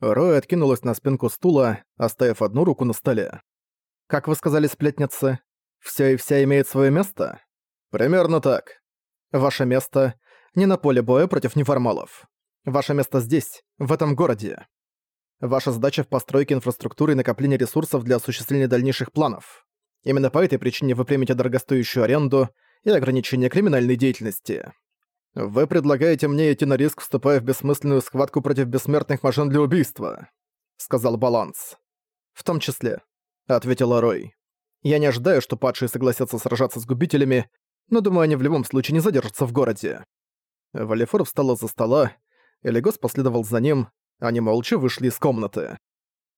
Рой откинулась на спинку стула, оставив одну руку на столе. «Как вы сказали, сплетницы, все и вся имеет свое место?» «Примерно так. Ваше место не на поле боя против неформалов. Ваше место здесь, в этом городе. Ваша задача в постройке инфраструктуры и накоплении ресурсов для осуществления дальнейших планов. Именно по этой причине вы примете дорогостоящую аренду и ограничение криминальной деятельности». Вы предлагаете мне идти на риск, вступая в бессмысленную схватку против бессмертных машин для убийства», — сказал Баланс. «В том числе», — ответила Рой. «Я не ожидаю, что падшие согласятся сражаться с губителями, но думаю, они в любом случае не задержатся в городе». Валифор встала за стола, Элегос последовал за ним, они молча вышли из комнаты.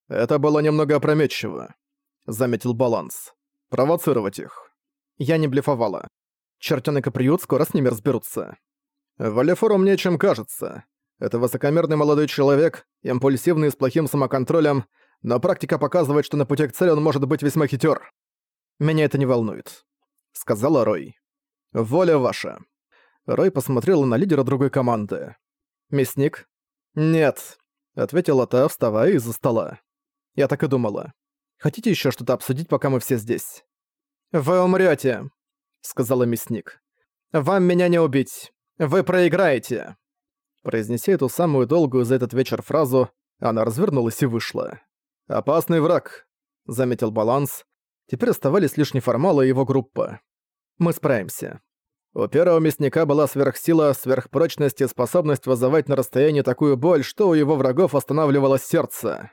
«Это было немного опрометчиво», — заметил Баланс. «Провоцировать их». Я не блефовала. Чертёнок и приют скоро с ними разберутся. Валефору мне чем кажется. Это высокомерный молодой человек, импульсивный и с плохим самоконтролем, но практика показывает, что на пути к цели он может быть весьма хитер. Меня это не волнует», — сказала Рой. «Воля ваша». Рой посмотрела на лидера другой команды. «Мясник?» «Нет», — ответила та, вставая из-за стола. «Я так и думала. Хотите еще что-то обсудить, пока мы все здесь?» «Вы умрете, сказала мясник. «Вам меня не убить. «Вы проиграете!» Произнеся эту самую долгую за этот вечер фразу, она развернулась и вышла. «Опасный враг», — заметил Баланс. Теперь оставались лишь неформалы и его группа. «Мы справимся». У первого мясника была сверхсила, сверхпрочность и способность вызывать на расстоянии такую боль, что у его врагов останавливалось сердце.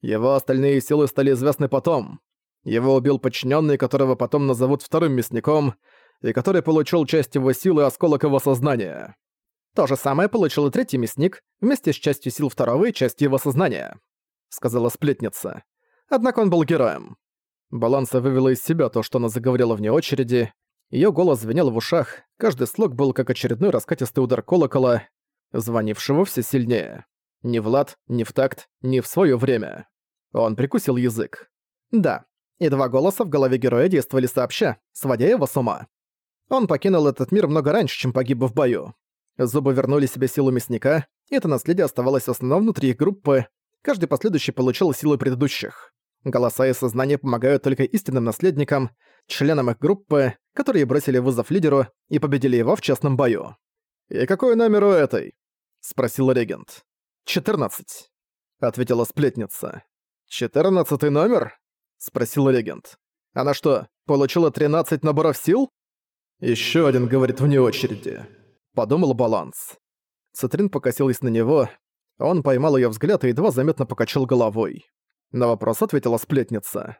Его остальные силы стали известны потом. Его убил подчиненный, которого потом назовут вторым мясником — и который получил часть его силы и осколок его сознания. То же самое получил и третий мясник вместе с частью сил второго и частью его сознания», — сказала сплетница. Однако он был героем. Баланса вывела из себя то, что она заговорила вне очереди. Её голос звенел в ушах, каждый слог был как очередной раскатистый удар колокола, звонившего все сильнее. Ни в лад, ни в такт, ни в своё время. Он прикусил язык. Да, и два голоса в голове героя действовали сообща, сводя его с ума. Он покинул этот мир много раньше, чем погиб в бою. Зубы вернули себе силу мясника, и это наследие оставалось в основном внутри их группы. Каждый последующий получил силы предыдущих. Голоса и сознание помогают только истинным наследникам, членам их группы, которые бросили вызов лидеру и победили его в честном бою. «И какой номер у этой?» — спросил регент. «Четырнадцать», — ответила сплетница. «Четырнадцатый номер?» — спросил регент. «Она что, получила тринадцать наборов сил?» «Еще один говорит вне очереди», — подумал Баланс. Цитрин покосилась на него, он поймал ее взгляд и едва заметно покачал головой. На вопрос ответила сплетница.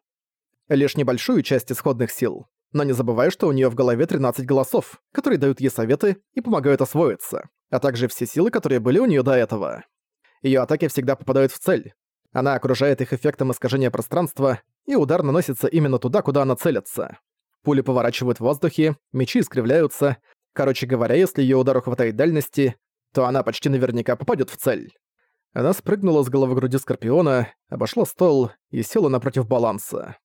«Лишь небольшую часть исходных сил, но не забывай, что у нее в голове 13 голосов, которые дают ей советы и помогают освоиться, а также все силы, которые были у нее до этого. Ее атаки всегда попадают в цель. Она окружает их эффектом искажения пространства, и удар наносится именно туда, куда она целится пули поворачивают в воздухе, мечи искривляются. Короче говоря, если ее удару хватает дальности, то она почти наверняка попадет в цель. Она спрыгнула с головы груди Скорпиона, обошла стол и села напротив баланса.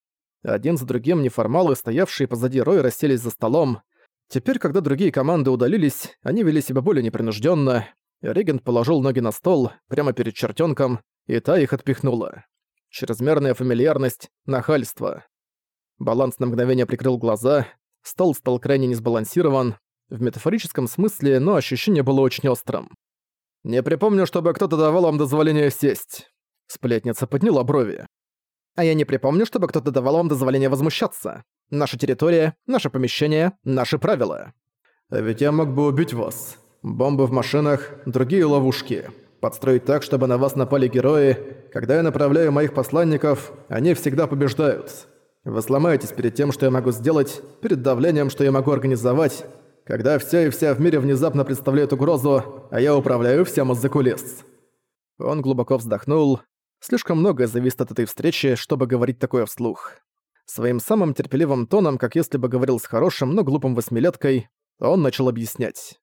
Один за другим неформалы, стоявшие позади Роя, расселись за столом. Теперь, когда другие команды удалились, они вели себя более непринужденно. Регент положил ноги на стол, прямо перед чертенком, и та их отпихнула. Чрезмерная фамильярность, нахальство. Баланс на мгновение прикрыл глаза, стол стал крайне несбалансирован, в метафорическом смысле, но ощущение было очень острым. «Не припомню, чтобы кто-то давал вам дозволение сесть». Сплетница подняла брови. «А я не припомню, чтобы кто-то давал вам дозволение возмущаться. Наша территория, наше помещение, наши правила». «А «Ведь я мог бы убить вас. Бомбы в машинах, другие ловушки. Подстроить так, чтобы на вас напали герои. Когда я направляю моих посланников, они всегда побеждают». Вы сломаетесь перед тем, что я могу сделать, перед давлением, что я могу организовать, когда все и вся в мире внезапно представляют угрозу, а я управляю всем из-за кулис». Он глубоко вздохнул. Слишком многое зависит от этой встречи, чтобы говорить такое вслух. Своим самым терпеливым тоном, как если бы говорил с хорошим, но глупым восьмилеткой, он начал объяснять.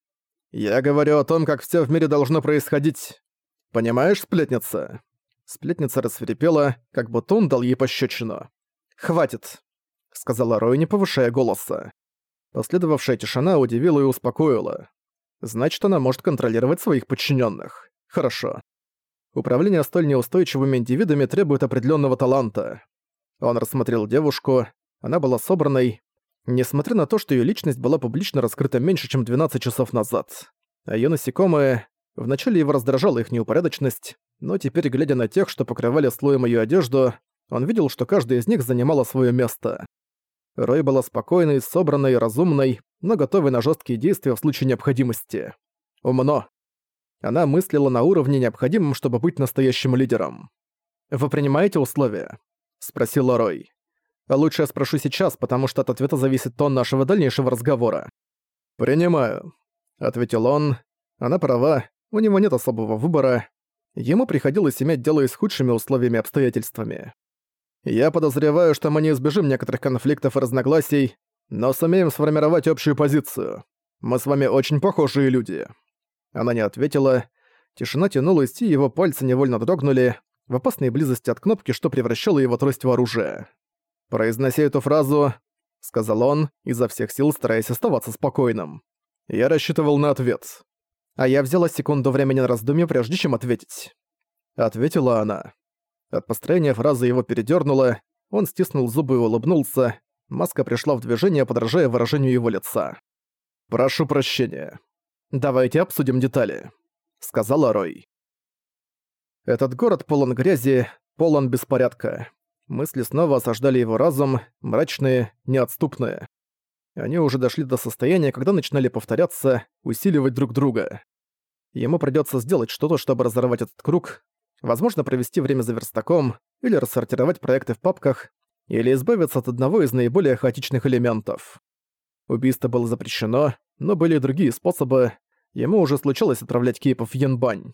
«Я говорю о том, как все в мире должно происходить. Понимаешь, сплетница?» Сплетница рассверепела, как будто он дал ей пощечину. «Хватит», — сказала Рой, не повышая голоса. Последовавшая тишина удивила и успокоила. Значит, она может контролировать своих подчиненных. Хорошо. Управление столь неустойчивыми индивидами требует определенного таланта. Он рассмотрел девушку, она была собранной, несмотря на то, что ее личность была публично раскрыта меньше, чем 12 часов назад. А ее насекомые... Вначале его раздражала их неупорядочность, но теперь, глядя на тех, что покрывали слоем ее одежду, он видел, что каждая из них занимала свое место. Рой была спокойной, собранной, разумной, но готовой на жесткие действия в случае необходимости. Умно. Она мыслила на уровне, необходимом, чтобы быть настоящим лидером. «Вы принимаете условия?» — спросила Рой. «Лучше я спрошу сейчас, потому что от ответа зависит тон нашего дальнейшего разговора». «Принимаю», — ответил он. «Она права, у него нет особого выбора. Ему приходилось иметь дело и с худшими условиями обстоятельствами. Я подозреваю, что мы не избежим некоторых конфликтов и разногласий, но сумеем сформировать общую позицию. Мы с вами очень похожие люди». Она не ответила. Тишина тянулась, и его пальцы невольно дрогнули в опасной близости от кнопки, что превращало его трость в оружие. «Произноси эту фразу», — сказал он, изо всех сил стараясь оставаться спокойным. Я рассчитывал на ответ. А я взяла секунду времени на раздумье, прежде чем ответить. Ответила она. От построения фразы его передернуло, он стиснул зубы и улыбнулся. Маска пришла в движение, подражая выражению его лица. «Прошу прощения. Давайте обсудим детали», — сказала Рой. Этот город полон грязи, полон беспорядка. Мысли снова осаждали его разум, мрачные, неотступные. Они уже дошли до состояния, когда начинали повторяться, усиливать друг друга. Ему придётся сделать что-то, чтобы разорвать этот круг, Возможно провести время за верстаком, или рассортировать проекты в папках, или избавиться от одного из наиболее хаотичных элементов. Убийство было запрещено, но были и другие способы. Ему уже случалось отправлять кейпов в Янбань.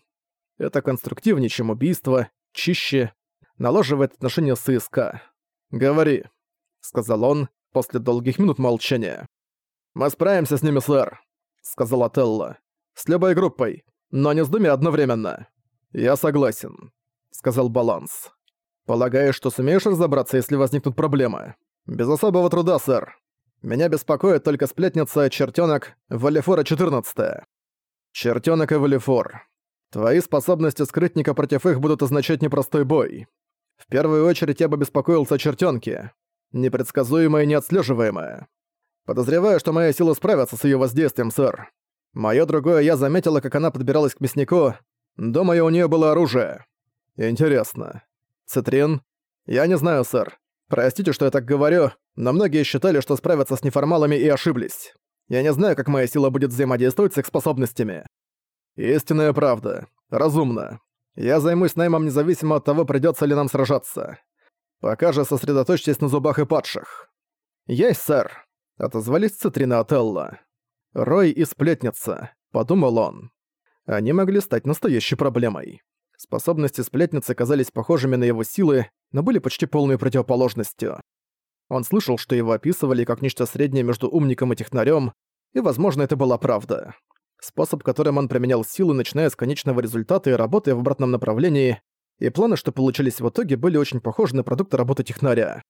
Это конструктивнее, чем убийство, чище, налаживает отношения с ИСК. «Говори», — сказал он после долгих минут молчания. «Мы справимся с ними, сэр», — сказала Телла. «С любой группой, но не с двумя одновременно». «Я согласен», — сказал Баланс. «Полагаю, что сумеешь разобраться, если возникнут проблемы?» «Без особого труда, сэр. Меня беспокоит только сплетница чертенок Валифора 14 «Чертёнок и Валифор. Твои способности скрытника против их будут означать непростой бой. В первую очередь я бы беспокоился о чертёнке. Непредсказуемое и неотслеживаемое. Подозреваю, что моя сила справится с ее воздействием, сэр. Мое другое я заметила, как она подбиралась к мяснику, Думаю, у нее было оружие. Интересно. Цитрин? Я не знаю, сэр. Простите, что я так говорю, но многие считали, что справятся с неформалами и ошиблись. Я не знаю, как моя сила будет взаимодействовать с их способностями. Истинная правда. Разумно. Я займусь наймом независимо от того, придется ли нам сражаться. Пока же сосредоточьтесь на зубах и падших. Есть, сэр. Отозвались Цитрина от Элла. Рой и сплетница, подумал он они могли стать настоящей проблемой. Способности сплетницы казались похожими на его силы, но были почти полной противоположностью. Он слышал, что его описывали как нечто среднее между умником и технарем, и, возможно, это была правда. Способ, которым он применял силы, начиная с конечного результата и работая в обратном направлении, и планы, что получились в итоге, были очень похожи на продукты работы технаря.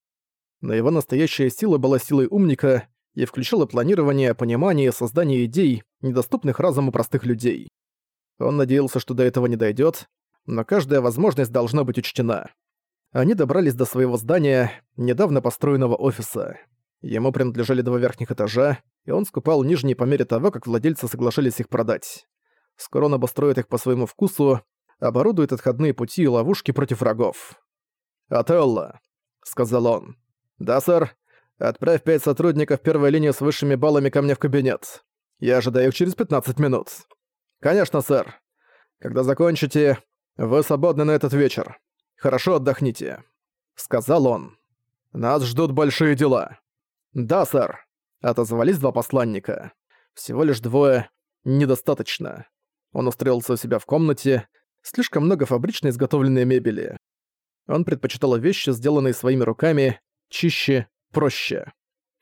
Но его настоящая сила была силой умника и включала планирование, понимание и создание идей, недоступных разуму простых людей. Он надеялся, что до этого не дойдет, но каждая возможность должна быть учтена. Они добрались до своего здания, недавно построенного офиса. Ему принадлежали два верхних этажа, и он скупал нижние по мере того, как владельцы соглашались их продать. Скоро он обостроит их по своему вкусу, оборудует отходные пути и ловушки против врагов. «Отелло», — сказал он. «Да, сэр. Отправь пять сотрудников первой линии с высшими баллами ко мне в кабинет. Я ожидаю их через 15 минут». «Конечно, сэр. Когда закончите, вы свободны на этот вечер. Хорошо отдохните», — сказал он. «Нас ждут большие дела». «Да, сэр», — отозвались два посланника. Всего лишь двое недостаточно. Он устроился у себя в комнате, слишком много фабрично изготовленной мебели. Он предпочитал вещи, сделанные своими руками, чище, проще.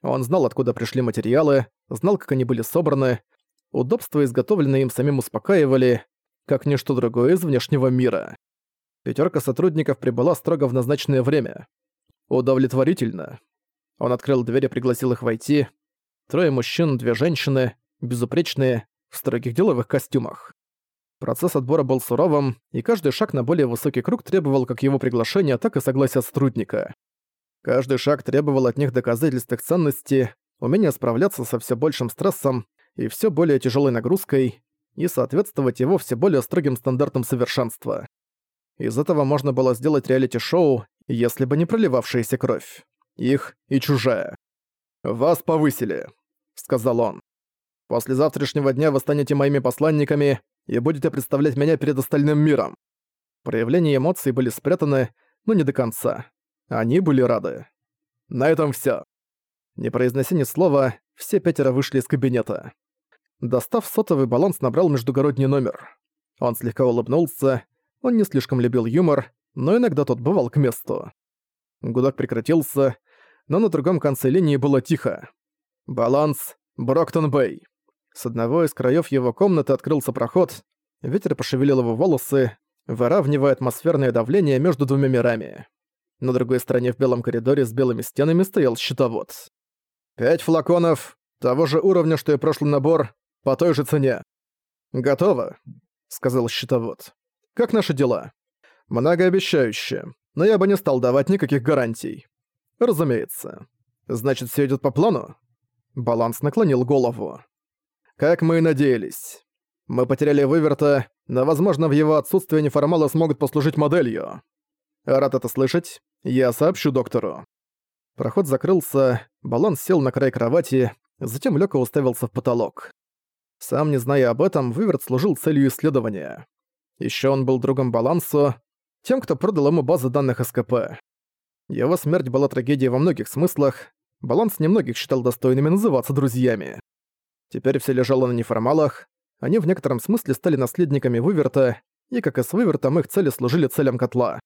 Он знал, откуда пришли материалы, знал, как они были собраны, удобства изготовленные им самим успокаивали, как ничто другое из внешнего мира. Пятерка сотрудников прибыла строго в назначенное время. Удовлетворительно. Он открыл дверь и пригласил их войти. Трое мужчин, две женщины, безупречные, в строгих деловых костюмах. Процесс отбора был суровым, и каждый шаг на более высокий круг требовал как его приглашения, так и согласия сотрудника. Каждый шаг требовал от них доказательств их ценности, умения справляться со все большим стрессом, и все более тяжелой нагрузкой, и соответствовать его все более строгим стандартам совершенства. Из этого можно было сделать реалити-шоу, если бы не проливавшаяся кровь. Их и чужая. «Вас повысили», — сказал он. «После завтрашнего дня вы станете моими посланниками и будете представлять меня перед остальным миром». Проявления эмоций были спрятаны, но не до конца. Они были рады. На этом всё. Не произнося ни слова, все пятеро вышли из кабинета. Достав сотовый баланс, набрал междугородний номер. Он слегка улыбнулся, он не слишком любил юмор, но иногда тот бывал к месту. Гудок прекратился, но на другом конце линии было тихо. «Баланс. Броктон-Бэй». С одного из краев его комнаты открылся проход, ветер пошевелил его волосы, выравнивая атмосферное давление между двумя мирами. На другой стороне в белом коридоре с белыми стенами стоял щитовод. Пять флаконов того же уровня, что и прошлый набор, по той же цене. Готово, сказал счетовод. Как наши дела? Многообещающе, но я бы не стал давать никаких гарантий. Разумеется. Значит, все идет по плану? Баланс наклонил голову. Как мы и надеялись. Мы потеряли выверта, но, возможно, в его отсутствии неформалы смогут послужить моделью. Рад это слышать. Я сообщу доктору. Проход закрылся, Балан сел на край кровати, затем лёг уставился в потолок. Сам не зная об этом, выверт служил целью исследования. Еще он был другом Балансу, тем, кто продал ему базы данных СКП. Его смерть была трагедией во многих смыслах, Баланс немногих считал достойными называться друзьями. Теперь все лежало на неформалах, они в некотором смысле стали наследниками Выверта, и как и с Вывертом их цели служили целям котла.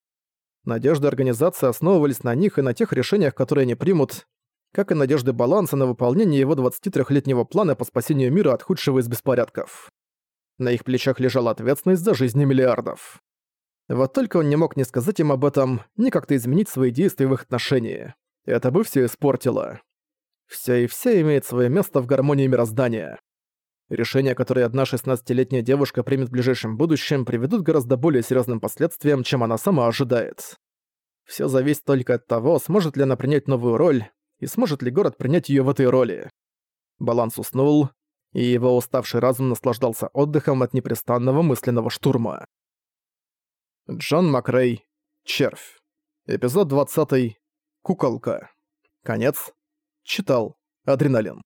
Надежды организации основывались на них и на тех решениях, которые они примут, как и надежды баланса на выполнение его 23-летнего плана по спасению мира от худшего из беспорядков. На их плечах лежала ответственность за жизни миллиардов. Вот только он не мог не сказать им об этом, ни как-то изменить свои действия в их отношении. Это бы все испортило. Все и все имеет свое место в гармонии мироздания. Решения, которые одна 16-летняя девушка примет в ближайшем будущем, приведут к гораздо более серьезным последствиям, чем она сама ожидает. Все зависит только от того, сможет ли она принять новую роль, и сможет ли город принять ее в этой роли. Баланс уснул, и его уставший разум наслаждался отдыхом от непрестанного мысленного штурма. Джон Макрей. Червь. Эпизод 20. Куколка. Конец. Читал. Адреналин.